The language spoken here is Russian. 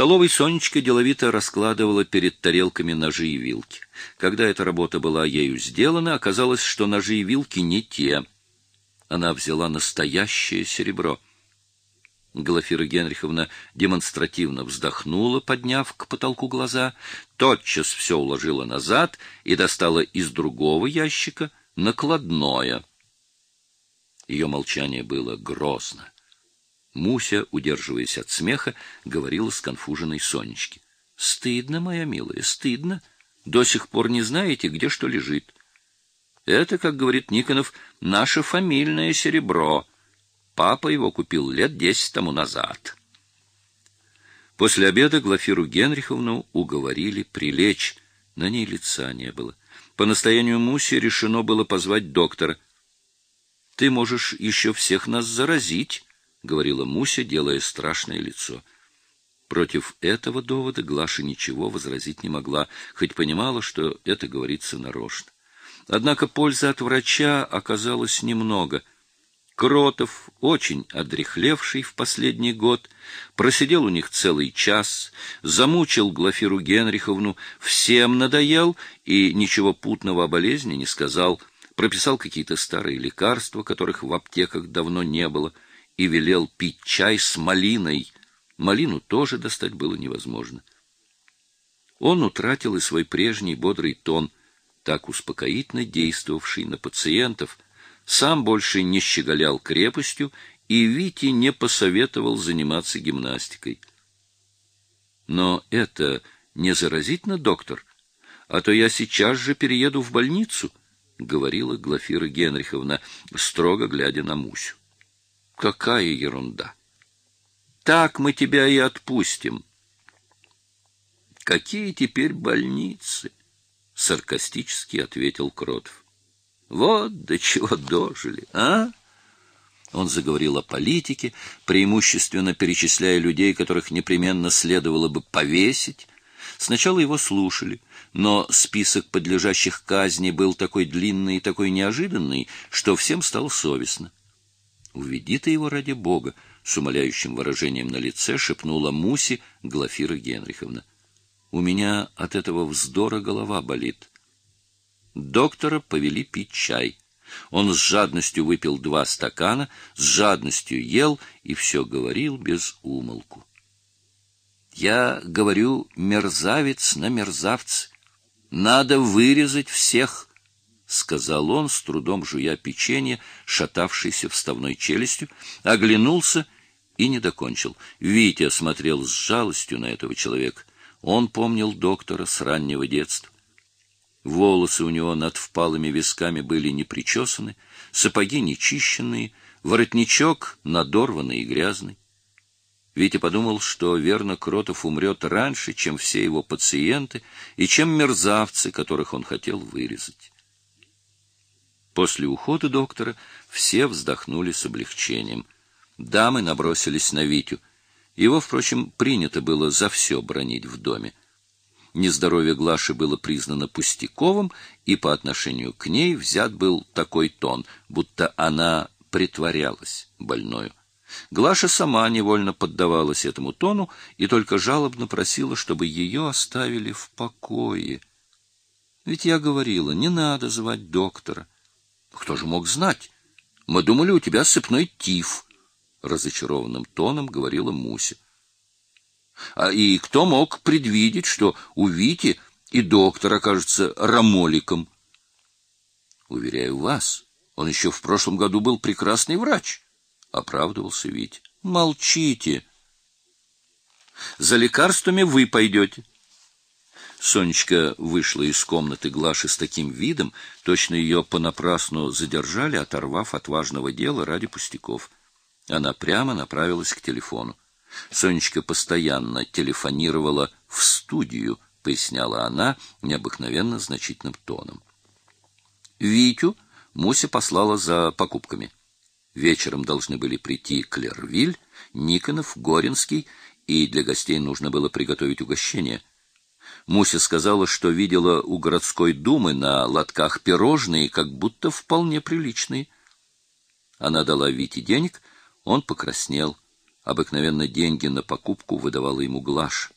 столовой Сонечка деловито раскладывала перед тарелками ножи и вилки. Когда эта работа была ею сделана, оказалось, что ножи и вилки не те. Она взяла настоящее серебро. Глафира Генриховна демонстративно вздохнула, подняв к потолку глаза, тотчас все уложила назад и достала из другого ящика накладное. Ее молчание было грозно. Муся, удерживаясь от смеха, говорила с конфуженной Сонечке. — Стыдно, моя милая, стыдно. До сих пор не знаете, где что лежит. Это, как говорит Никонов, наше фамильное серебро. Папа его купил лет десять тому назад. После обеда Глафиру Генриховну уговорили прилечь. На ней лица не было. По настоянию Муси решено было позвать доктора. — Ты можешь еще всех нас заразить, — говорила Муся, делая страшное лицо. Против этого довода Глаша ничего возразить не могла, хоть понимала, что это говорится нарочно. Однако пользы от врача оказалось немного. Кротов, очень одрехлевший в последний год, просидел у них целый час, замучил Глафиру Генриховну, всем надоел и ничего путного о болезни не сказал, прописал какие-то старые лекарства, которых в аптеках давно не было — и велел пить чай с малиной. Малину тоже достать было невозможно. Он утратил и свой прежний бодрый тон, так успокоительно действовавший на пациентов, сам больше не щеголял крепостью и Вите не посоветовал заниматься гимнастикой. Но это не заразительно, доктор? А то я сейчас же перееду в больницу, — говорила Глафира Генриховна, строго глядя на Мусю. Какая ерунда! Так мы тебя и отпустим. Какие теперь больницы? Саркастически ответил Кротов. Вот до чего дожили, а? Он заговорил о политике, преимущественно перечисляя людей, которых непременно следовало бы повесить. Сначала его слушали, но список подлежащих казни был такой длинный и такой неожиданный, что всем стало совестно. Уведи ты его ради бога, с умоляющим выражением на лице шепнула Муси Глафира Генриховна. У меня от этого вздора голова болит. Доктора повели пить чай. Он с жадностью выпил два стакана, с жадностью ел и все говорил без умолку. Я говорю, мерзавец на мерзавце. Надо вырезать всех, — сказал он, с трудом жуя печенье, шатавшейся вставной челюстью, оглянулся и не докончил. Витя смотрел с жалостью на этого человека. Он помнил доктора с раннего детства. Волосы у него над впалыми висками были не причесаны, сапоги нечищенные, воротничок надорванный и грязный. Витя подумал, что верно Кротов умрет раньше, чем все его пациенты и чем мерзавцы, которых он хотел вырезать. После ухода доктора все вздохнули с облегчением. Дамы набросились на Витю. Его, впрочем, принято было за все бронить в доме. Нездоровье Глаши было признано пустяковым, и по отношению к ней взят был такой тон, будто она притворялась больною. Глаша сама невольно поддавалась этому тону и только жалобно просила, чтобы ее оставили в покое. Ведь я говорила, не надо звать доктора. Кто же мог знать? Мы думали, у тебя сыпной тиф, разочарованным тоном говорила Муся. А и кто мог предвидеть, что у Вити и доктор окажется рамоликом? Уверяю вас, он еще в прошлом году был прекрасный врач, оправдывался Витя. Молчите. За лекарствами вы пойдете. Сонечка вышла из комнаты Глаши с таким видом, точно ее понапрасну задержали, оторвав от важного дела ради пустяков. Она прямо направилась к телефону. Сонечка постоянно телефонировала в студию, поясняла она необыкновенно значительным тоном. Витю Муся послала за покупками. Вечером должны были прийти Клервиль, Никонов, Горинский, и для гостей нужно было приготовить угощение — Муся сказала, что видела у городской думы на лотках пирожные, как будто вполне приличные. Она дала Вите денег, он покраснел. Обыкновенно деньги на покупку выдавала ему Глаш.